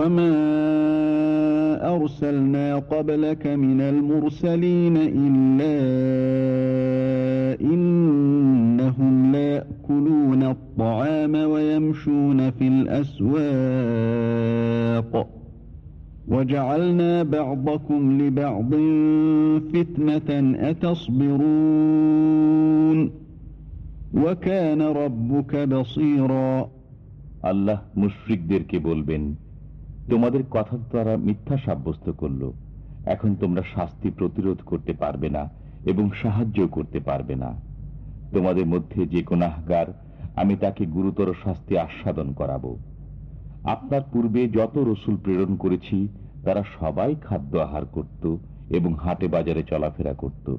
وما أرسلنا قبلك من المرسلين إلا إنهم ليأكلون الطعام ويمشون في الأسواق وجعلنا بعضكم لبعض فتنة أتصبرون وكان ربك بصيرا الله مشرك ديرك بولبن তোমাদের কথা তারা মিথ্যা সাব্যস্ত করল। এখন তোমরা শাস্তি প্রতিরোধ করতে পারবে না এবং সাহায্য করতে পারবে না। তোমাদের মধ্যে যে গুনাহগার আমি তাকে গুরুতর শাস্তি আস্বাদন করাব। আপনার পূর্বে যত রসুল প্রেরণ করেছি, তারা সবাই খাদ্য আহার করত এবং হাটে বাজারে চলাফেরা করত।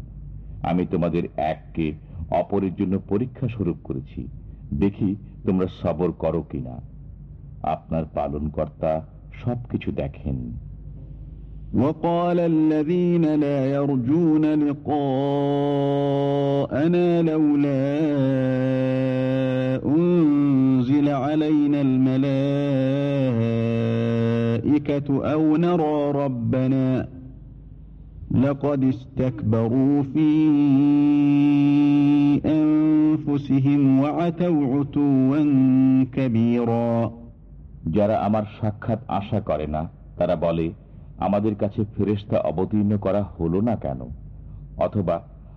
আমি তোমাদের এককে অপরের জন্য পরীক্ষা স্বরূপ করেছি। দেখি তোমরা সবর করো কিনা। আপনার পালন কর্তা সবকিছু দেখেন وقال الذين لا يرجون لقاءنا لولا أنزل علينا الملائكة أو نرى ربنا لقد استكبروا في أنفسهم وعتوا عتوا كبيرا যারা আমার সাক্ষাৎ আশা করে না তারা বলে আমাদের কাছে ফেরেস্তা অবতীর্ণ করা হলো না কেন অথবা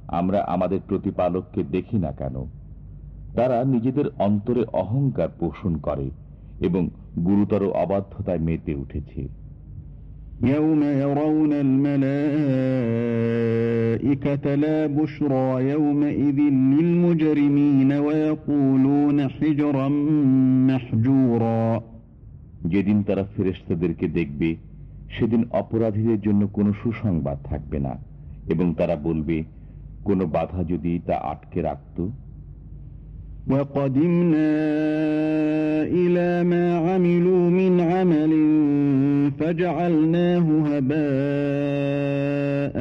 আমরা আমাদের প্রতিপালককে দেখি না কেন তারা নিজেদের অন্তরে অহংকার পোষণ করে এবং গুরুতর অবাধ্যতায় মেতে উঠেছে يوم يرون الملائكة لا بشرى يومئذ للمجرمين ويقولون حجرا محجورا যেদিন তারা ফেরেস্তাদেরকে দেখবে সেদিন অপরাধীদের জন্য কোনো সুসংবাদ থাকবে না এবং তারা বলবে কোনো বাধা যদি তা আটকে রাখত وقدمنا إلى ما عملوا من عمل فجعلناه هباء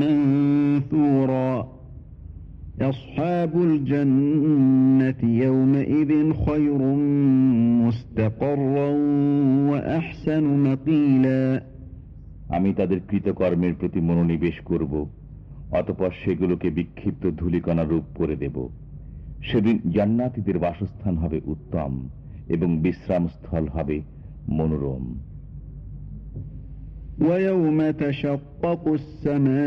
منثورا আমি তাদের কৃতকর্মের প্রতি মনোনিবেশ করব অতপর সেগুলোকে বিক্ষিপ্ত ধূলিকণা রূপ করে দেব সেদিন জান্নাতিদের বাসস্থান হবে উত্তম এবং বিশ্রামস্থল হবে মনোরম ويوم تشقق السماء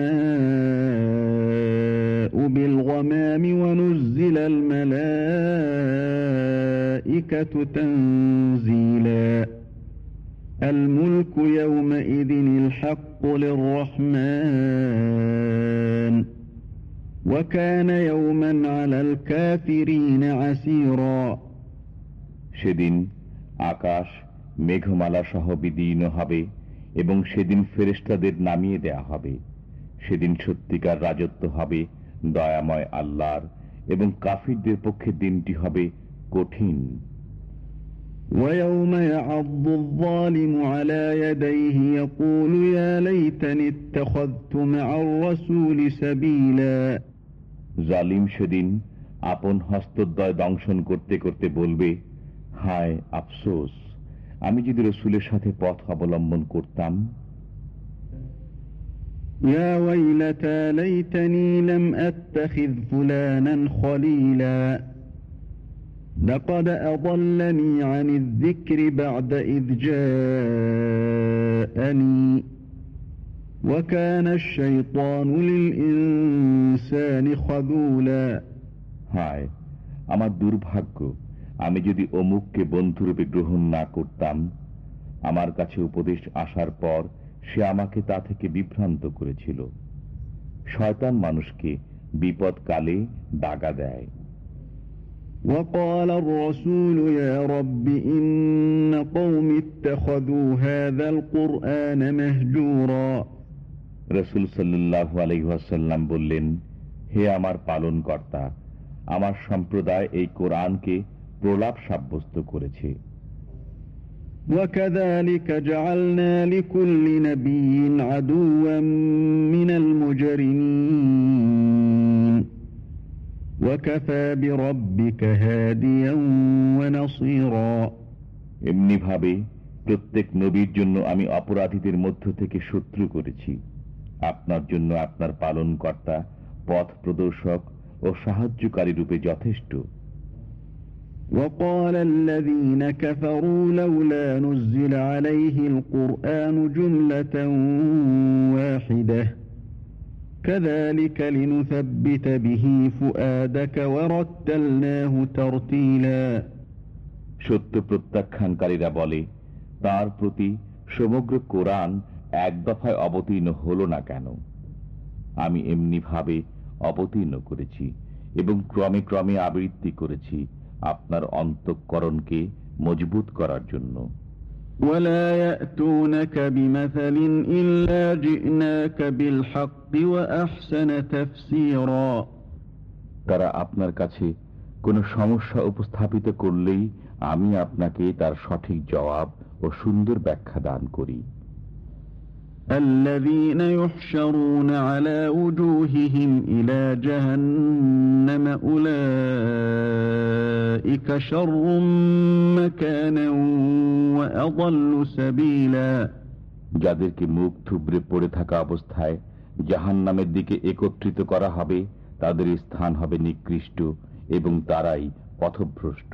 بالغمام ونزل الملائكة تنزيلا الملك يومئذ الحق للرحمن وكان يوما على الكافرين عسيرا সেদিন আকাশ মেঘমালা সহ বিদীর্ণ হবে এবং সেদিন ফেরেস্তাদের নামিয়ে দেয়া হবে সেদিন সত্যিকার রাজত্ব হবে দয়াময় আল্লাহর এবং কাফিরদের পক্ষে দিনটি হবে কঠিন ويوم يعض الظالم على يديه يقول يا ليتني اتخذت مع الرسول سبيلا জালিম সেদিন আপন হস্তদ্বয় দংশন করতে করতে বলবে হায় আফসোস আমি যদি রসুলের সাথে পথ অবলম্বন করতাম يا ويلتى ليتني لم أتخذ فلانا خليلا لقد أضلني عن الذكر بعد إذ جاءني وكان الشيطان للإنسان خذولا হায় আমার দুর্ভাগ্য আমি যদি অমুককে বন্ধুরূপে গ্রহণ না করতাম আমার কাছে উপদেশ আসার পর সে আমাকে তা থেকে বিভ্রান্ত করেছিল শয়তান মানুষকে বিপদকালে দাগা দেয় وقال الرسول يا رب إن قوم اتخذوا هذا القرآن مهجورا রসুল সাল্লাহ আলহাসাল্লাম বললেন হে আমার পালন কর্তা আমার সম্প্রদায় এই কোরআনকে প্রলাপ সাব্যস্ত করেছে وكذلك جعلنا لكل نبي عدوا من المجرمين وكفى بربك هاديا ونصيرا এমনিভাবে প্রত্যেক নবীর জন্য আমি অপরাধীদের মধ্য থেকে শত্রু করেছি আপনার জন্য আপনার পালন কর্তা পথ প্রদর্শক ও সাহায্যকারী রূপে যথেষ্ট وقال الذين كفروا لولا نزل عليه القرآن جملة واحدة كذلك لنثبت به فؤادك ورتلناه ترتيلا সত্য প্রত্যাখ্যানকারীরা বলে তার প্রতি সমগ্র কোরআন এক দফায় অবতীর্ণ হল না কেন আমি এমনি ভাবে অবতীর্ণ করেছি এবং ক্রমে ক্রমে আবৃত্তি করেছি আপনার অন্তঃকরণকে মজবুত করার জন্য ولا يأتونك بمثل إلا جئناك بالحق وأحسن تفسيرا তারা আপনার কাছে কোনো সমস্যা উপস্থাপিত করলেই আমি আপনাকে তার সঠিক জবাব ও সুন্দর ব্যাখ্যা দান করি الذين يحشرون على وجوههم إلى جهنم أولئك شر مكانا وأضل سبيلا যাদেরকে মুখ থুবড়ে পড়ে থাকা অবস্থায় জাহান নামের দিকে একত্রিত করা হবে তাদের স্থান হবে নিকৃষ্ট এবং তারাই পথভ্রষ্ট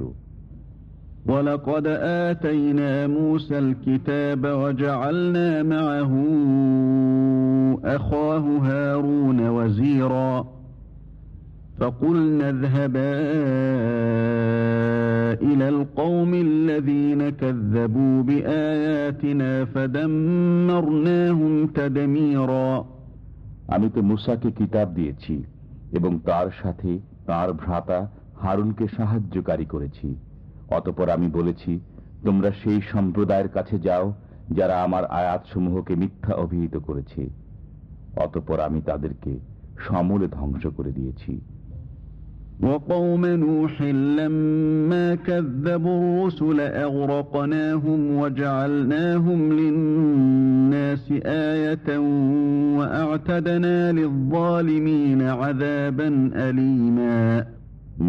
ولقد آتينا موسى الكتاب وجعلنا معه أخاه هارون وزيرا فقلنا اذهبا إلى القوم الذين كذبوا بآياتنا فدمرناهم تدميرا আমি তো মুসাকে কিতাব দিয়েছি এবং তার সাথে তার ভ্রাতা হারুনকে সাহায্যকারী করেছি অতপর আমি বলেছি তোমরা সেই সম্প্রদায়ের কাছে যাও যারা আমার আয়াতসমূহকে মিথ্যা অভিহিত করেছে অতপর আমি তাদেরকে সমূলে ধ্বংস করে দিয়েছি وقوم نوح لما كذبوا الرسل أغرقناهم وجعلناهم للناس آية وأعتدنا للظالمين عذابا أليما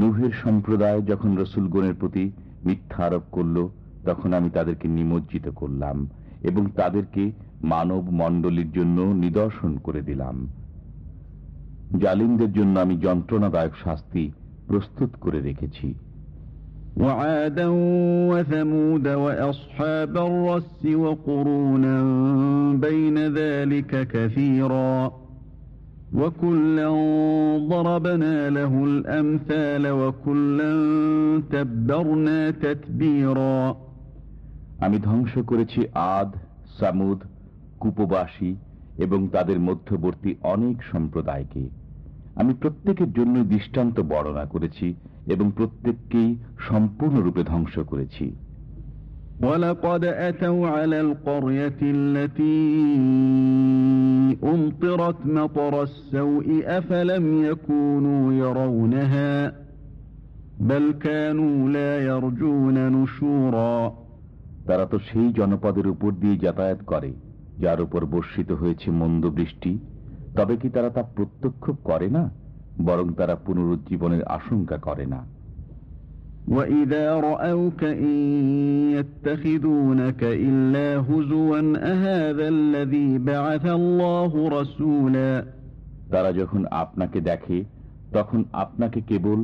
নুহের সম্প্রদায় যখন রসুলগণের প্রতি মিথ্যা আরোপ করল তখন আমি তাদেরকে নিমজ্জিত করলাম এবং তাদেরকে মানব মণ্ডলীর জন্য নিদর্শন করে দিলাম জালিমদের জন্য আমি যন্ত্রণাদায়ক শাস্তি প্রস্তুত করে রেখেছি وعادا وثمود وأصحاب الرس وقرونا بين ذلك كثيرا وكلا ضربنا له الأمثال وكلا تبرنا تتبيرا আমি ধ্বংস করেছি আদ সামুদ কুপবাসী এবং তাদের মধ্যবর্তী অনেক সম্প্রদায়কে আমি প্রত্যেকের জন্য দৃষ্টান্ত বর্ণনা করেছি এবং প্রত্যেককেই সম্পূর্ণরূপে ধ্বংস করেছি ولقد أتوا على القرية التي أمطرت مطر السوء أفلم يكونوا يرونها بل كانوا لا يرجون نشورا তারা তো সেই জনপদের উপর দিয়ে যাতায়াত করে যার উপর বর্ষিত হয়েছে মন্দ বৃষ্টি তবে কি তারা তা প্রত্যক্ষ করে না বরং তারা পুনরুজ্জীবনের আশঙ্কা করে না وإذا رأوك إن يتخذونك إلا هزوا أهذا الذي بعث الله رسولا তারা যখন আপনাকে দেখে তখন আপনাকে কেবল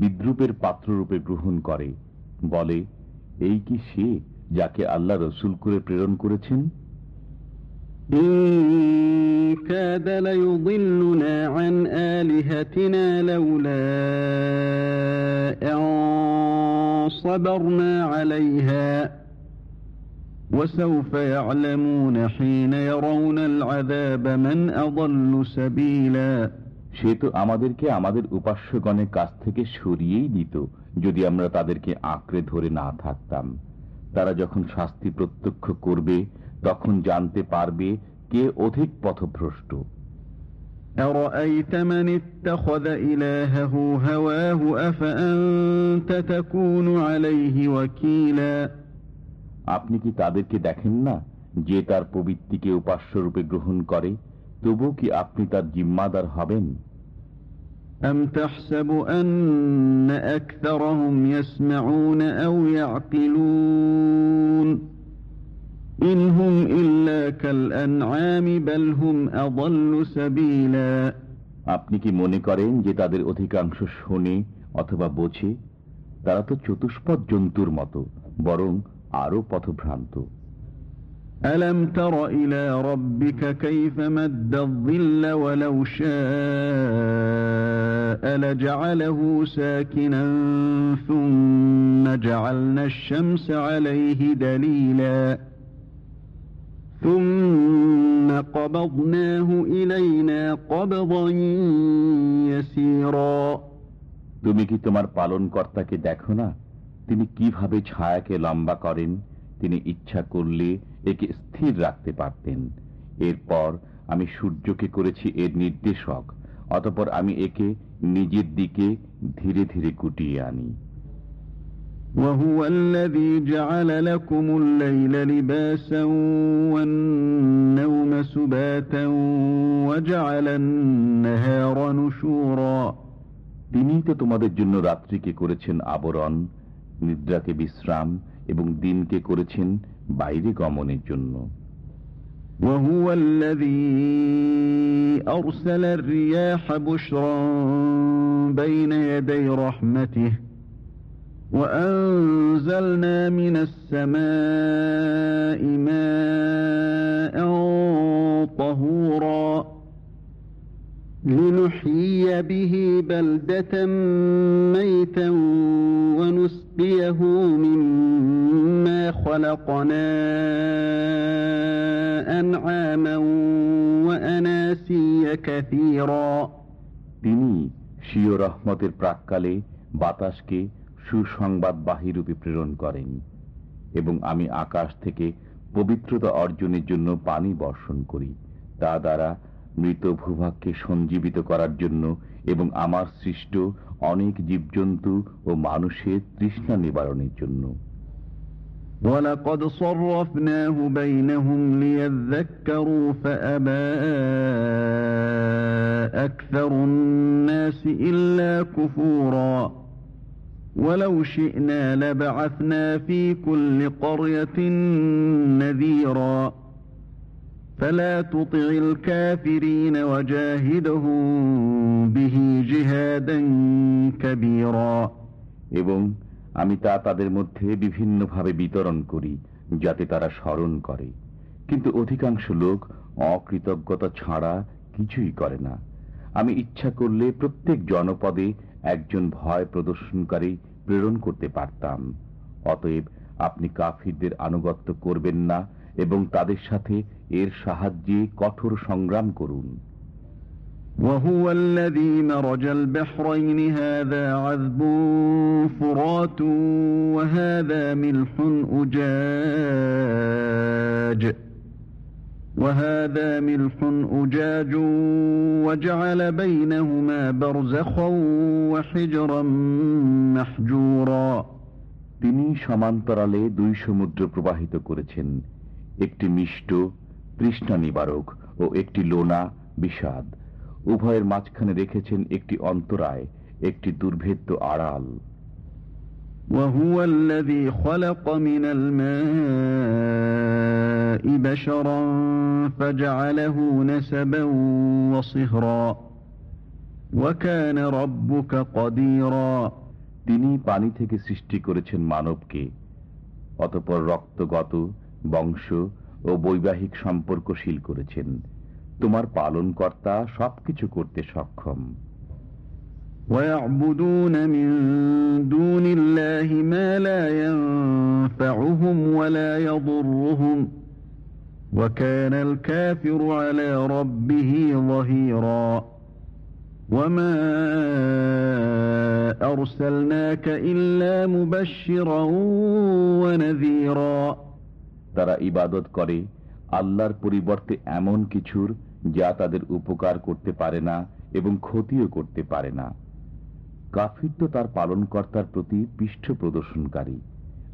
বিদ্রুপের পাত্ররূপে গ্রহণ করে বলে এই কি সে যাকে আল্লাহ রসুল করে প্রেরণ করেছেন إن كاد ليضلنا عن آلهتنا لولا أن صبرنا عليها وسوف يعلمون حين يرون العذاب من أضل سبيلا সে তো আমাদেরকে আমাদের উপাস্যগণের কাছ থেকে সরিয়েই দিত যদি আমরা তাদেরকে আঁকড়ে ধরে না থাকতাম তারা যখন শাস্তি প্রত্যক্ষ করবে তখন জানতে পারবে কে অধিক পথভ্রষ্ট أرأيت من اتخذ إلهه هواه أفأنت تكون عليه وكيلا আপনি কি তাদেরকে দেখেন না যে তার প্রবৃত্তিকে উপাস্য রূপে গ্রহণ করে তবু কি আপনি তার জিম্মাদার হবেন أم تحسب أن أكثرهم يسمعون أو يعقلون إن هم إلا كالأنعام بل هم أضل سبيلا আপনি কি মনে করেন যে তাদের অধিকাংশ শোনে অথবা বোঝে তারা তো চতুষ্পদ জন্তুর মতো বরং আরো পথভ্রান্ত ألم تر إلى ربك كيف مد الظل ولو شاء لجعله ساكنا ثم جعلنا الشمس عليه دليلا তুমি কি তোমার পালন কর্তাকে দেখো না? তিনি কীভাবে ছায়াকে লম্বা করেন? তিনি ইচ্ছা করলে একে স্থির রাখতে পারতেন। এরপর আমি সূর্যকে করেছি এর নির্দেশক, অতপর আমি একে নিজের দিকে ধীরে ধীরে কুটিয়ে আনি। وهو الذي جعل لكم الليل لباسا والنوم سباتا وجعل النهار نشورا তিনিই তো তোমাদের জন্য রাত্রিকে করেছেন আবরণ নিদ্রাকে বিশ্রাম এবং দিনকে করেছেন বাইরে গমনের জন্য وهو الذي أرسل الرياح بشرا بين يدي رحمته وأنزلنا من السماء ماء طهورا لنحيي به بلدة ميتا ونسقيه مما خلقنا أنعاما وأناسيا كثيرا তিনি স্বীয় রহমতের প্রাককালে বাতাসকে সুসংবাদবাহী রূপে প্রেরণ করেন এবং আমি আকাশ থেকে পবিত্রতা অর্জনের জন্য পানি বর্ষণ করি তা দ্বারা মৃত ভূভাগকে সঞ্জীবিত করার জন্য এবং আমার সৃষ্ট অনেক জীবজন্তু ও মানুষের তৃষ্ণা নিবারণের জন্য ولقد صرفناه بينهم ليذكروا فأبى أكثر الناس إلا كفورا ولو شئنا لبعثنا في كل قرية نذيرا فلا تطع الكافرين وجاهدهم به جهادا كبيرا এবং আমি তা তাদের মধ্যে বিভিন্নভাবে বিতরণ করি যাতে তারা স্মরণ করে কিন্তু অধিকাংশ লোক অকৃতজ্ঞতা ছাড়া কিছুই করে না আমি ইচ্ছা করলে প্রত্যেক জনপদে একজন ভয় প্রদর্শনকারী প্রেরণ করতে পারতাম অতএব আপনি কাফিরদের আনুগত্য করবেন না এবং তাদের সাথে এর সাহায্যে কঠোর সংগ্রাম করুন وهو الذي مرج البحرين هذا عذب فرات وهذا ملح أجاج وهذا ملح أجاج وجعل بينهما برزخا وحجرا محجورا তিনি সমান্তরালে দুই সমুদ্র প্রবাহিত করেছেন একটি মিষ্ট তৃষ্ণা নিবারক ও একটি লোনা বিষাদ উভয়ের মাঝখানে রেখেছেন একটি অন্তরায় একটি দুর্ভেদ্য আড়াল وهو الذي خلق من الماء بشرا فجعله نسبا وصهرا وكان ربك قديرا তিনি পানি থেকে সৃষ্টি করেছেন মানবকে অতপর রক্তগত বংশ ও বৈবাহিক সম্পর্কশীল করেছেন তোমার পালনকর্তা সবকিছু করতে সক্ষম ويعبدون من دون الله ما لا ينفعهم ولا يضرهم وكان الكافر على ربه ظهيرا وما أرسلناك إلا مبشرا ونذيرا তারা ইবাদত করে আল্লাহর পরিবর্তে এমন কিছুর যা তাদের উপকার করতে পারে না এবং ক্ষতিও করতে পারে না কাফির তো তার পালনকর্তার প্রতি পৃষ্ঠ প্রদর্শনকারী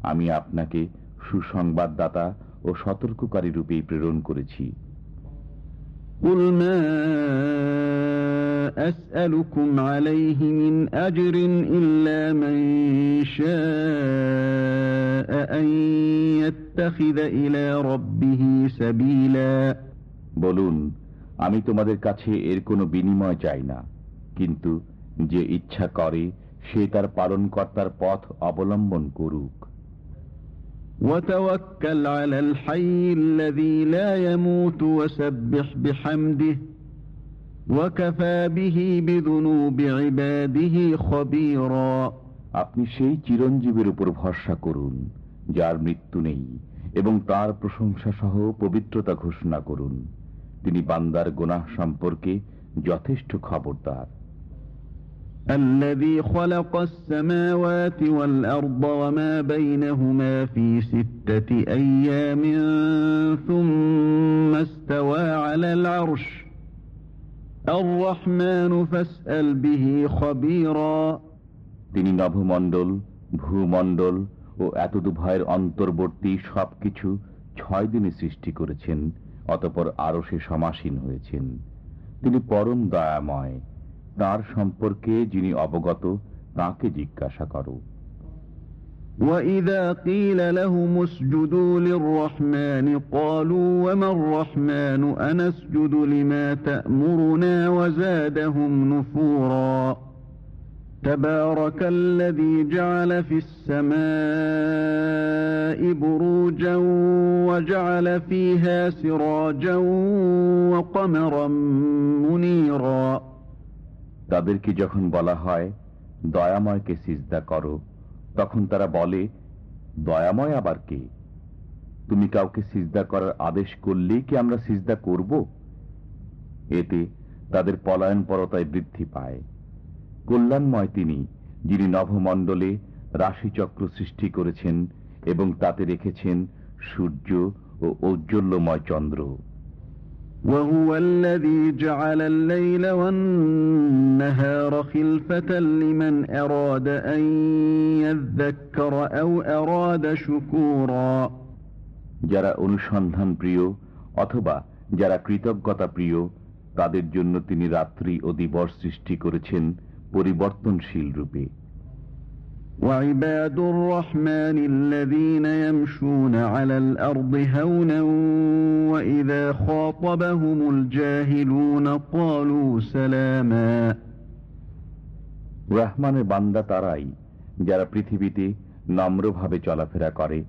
আমি আপনাকে সুসংবাদদাতা ও সতর্ককারী রূপেই প্রেরণ করেছি قل ما أسألكم عليه من أجر إلا من شاء أن يتخذ إلى ربه سبيلا বলুন আমি তোমাদের কাছে এর কোনো বিনিময় চাই না কিন্তু যে ইচ্ছা করে সে তার পালনকর্তার পথ অবলম্বন করুক وتوكل على الحي الذي لا يموت وسبح بحمده وكفى به بذنوب عباده خبيرا আপনি সেই চিরঞ্জীবের উপর ভরসা করুন যার মৃত্যু নেই এবং তার প্রশংসা সহ পবিত্রতা ঘোষণা করুন তিনি বান্দার গোনাহ সম্পর্কে যথেষ্ট খবরদার الذي خلق السماوات والأرض وما بينهما في ستة أيام ثم استوى على العرش الرحمن فاسأل به خبيرا তিনি নভমণ্ডল ভূমণ্ডল ও এতদুভয়ের অন্তর্বর্তী সবকিছু ছয় দিনে সৃষ্টি করেছেন অতপর আরো সে সমাসীন হয়েছেন তিনি পরম দয়াময় তার সম্পর্কে যিনি অবগত তাকে জিজ্ঞাসা করো وَإِذَا قِيلَ لَهُمُ اسْجُدُوا لِلرَّحْمَنِ قَالُوا وَمَا الرَّحْمَنُ أَنَسْجُدُ لِمَا تَأْمُرُنَا وَزَادَهُمْ نُفُورًا تبارك الذي جعل في السماء بروجا وجعل فيها سراجا وقمرا منيرا তাদেরকে যখন বলা হয়, দয়াময়কে সিজদা করো, তখন তারা বলে, দয়াময় আবার কে? তুমি কাউকে সিজদা করার আদেশ করলেই কি আমরা সিজদা করব? এতে তাদের পলায়ন পরতায় বৃদ্ধি পায়। কল্যাণময় তিনি, যিনি নভমণ্ডলে রাশিচক্র সৃষ্টি করেছেন এবং তাতে রেখেছেন সূর্য ও ঔজ্জ্বল্যময় চন্দ্র। وهو الذي جعل الليل والنهار خلفة لمن أراد أن يذكر أو أراد شكورا যারা অনুসন্ধান প্রিয় অথবা যারা কৃতজ্ঞতা প্রিয় তাদের জন্য তিনি রাত্রি ও দিবস সৃষ্টি করেছেন পরিবর্তনশীল রূপে وعباد الرحمن الذين يمشون على الأرض هونا وإذا خاطبهم الجاهلون قالوا سلاما রহমানের বান্দা তারাই যারা পৃথিবীতে নম্রভাবে চলাফেরা করে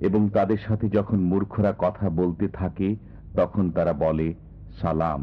এবং তাদের সাথে যখন মূর্খরা কথা বলতে থাকে তখন তারা বলে সালাম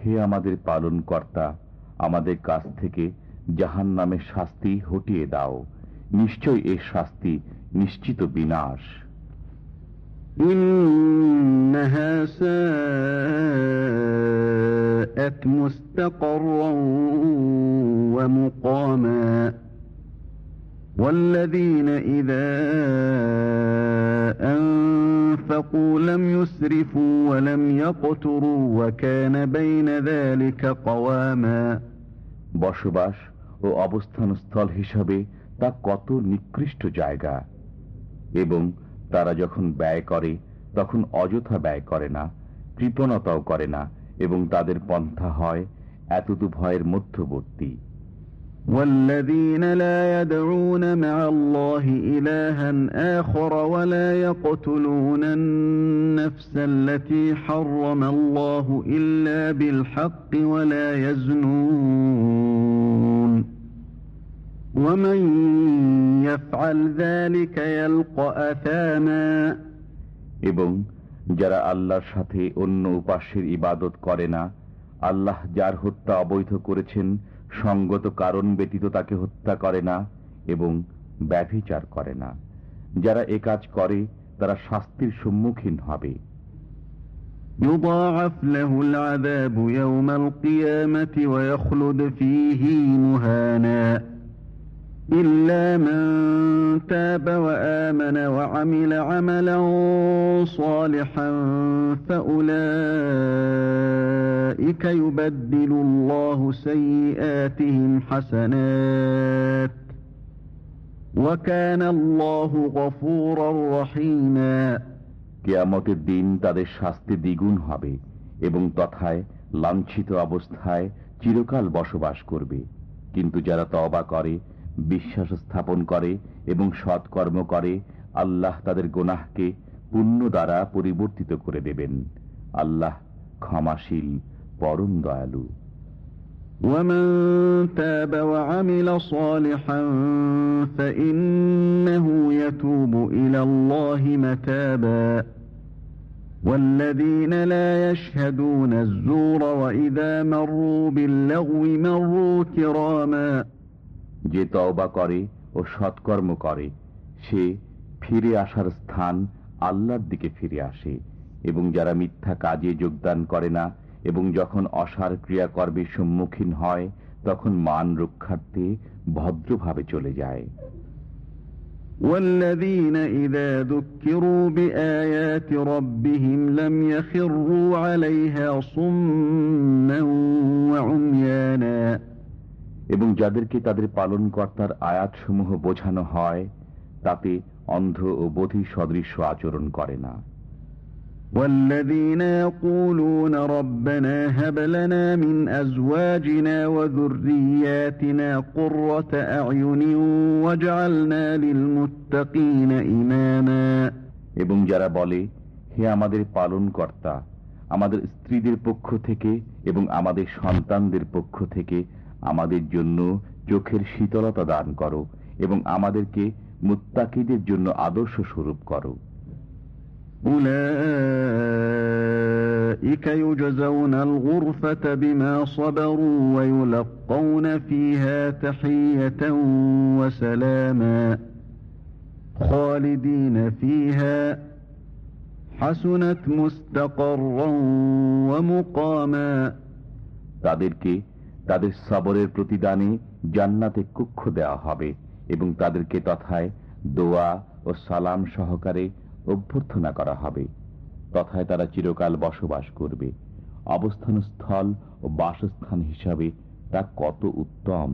হে আমাদের পালন কর্তা আমাদের কাছ থেকে জাহান নামের শাস্তি হটিয়ে দাও নিশ্চয় এর শাস্তি নিশ্চিত বিনাশ إنها ساءت مستقرا ومقاما والذين إذا أنفقوا لم يسرفوا ولم يقتروا وكان بين ذلك قواما বসবাস ও অবস্থান স্থল হিসাবে তা কত নিকৃষ্ট জায়গা এবং তারা যখন ব্যয় করে তখন অযথা ব্যয় করে না কৃপণতাও করে না এবং তাদের পন্থা হয় এতদু ভয়ের মধ্যবর্তী والذين لا يدعون مع الله إلها آخر ولا يقتلون النفس التي حرم الله إلا بالحق ولا يزنون ومن يفعل ذلك يلقى أثاما এবং যারা আল্লাহর সাথে অন্য উপাস্যের ইবাদত করে না আল্লাহ যার হত্যা অবৈধ করেছেন সঙ্গত কারণ ব্যতীত তাকে হত্যা করে না এবং ব্যভিচার করে না যারা এ কাজ করে তারা শাস্তির সম্মুখীন হবে يضاعف إلا من تاب وآمن وعمل عملا صالحا فأولئك يبدل الله سيئاتهم حسنات وكان الله غفورا رحيما কেয়ামতের দিন তাদের শাস্তি দ্বিগুণ হবে এবং তথায় লাঞ্ছিত অবস্থায় চিরকাল বসবাস করবে কিন্তু যারা তবা করে বিশ্বাস স্থাপন করে এবং সৎকর্ম করে আল্লাহ তাদের গোনাহকে পুণ্য দ্বারা পরিবর্তিত করে দেবেন আল্লাহ ক্ষমাশীল পরম দয়ালু ومن تاب وعمل صالحا فإنه يتوب إلى الله متابا والذين لا يشهدون الزور وإذا مروا باللغو مروا كراما যে তওবা করে ও সৎকর্ম করে সে ফিরে আসার স্থান আল্লাহর দিকে ফিরে আসে এবং যারা মিথ্যা কাজে যোগদান করে না এবং যখন অসার ক্রিয়াকর্মের সম্মুখীন হয় তখন মান রক্ষার্থে ভদ্রভাবে চলে যায় والذين إذا ذكروا بآيات ربهم لم يخروا عليها صما وعميانا এবং যাদেরকে তাদের পালনকর্তার আয়াতসমূহ বোঝানো হয় তাতে অন্ধ ও বধির সদৃশ্য আচরণ করে না والذين يقولون ربنا هب لنا من أزواجنا وذرياتنا قرة أعين واجعلنا للمتقين إماما এবং যারা বলে হে আমাদের পালনকর্তা আমাদের স্ত্রীদের পক্ষ থেকে এবং আমাদের সন্তানদের পক্ষ থেকে আমাদের জন্য চোখের শীতলতা দান করো এবং আমাদেরকে মুত্তাকিদের জন্য আদর্শ স্বরূপ করো أولئك يجزون الغرفة بما صبروا ويلقون فيها تحية وسلاما خالدين فيها حسنت مستقرا ومقاما তাদেরকে তাদের সবরের প্রতিদানে জান্নাতে কক্ষ দেওয়া হবে এবং তাদেরকে তথায় দোয়া ও সালাম সহকারে অভ্যর্থনা করা হবে তথায় তারা চিরকাল বসবাস করবে অবস্থান স্থল ও বাসস্থান হিসাবে তা কত উত্তম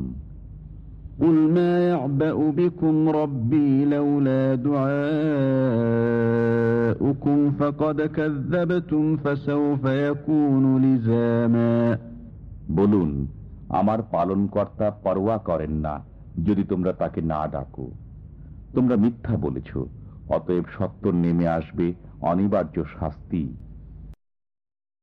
قل ما يعبأ بكم ربي لولا دعاؤكم فقد كذبتم فسوف يكون لزاما বলুন আমার পালনকর্তা পরোয়া করেন না, যদি তোমরা তাকে না ডাকো। তোমরা মিথ্যা বলেছ, অতএব সত্য নেমে আসবে, অনিবার্য শাস্তি।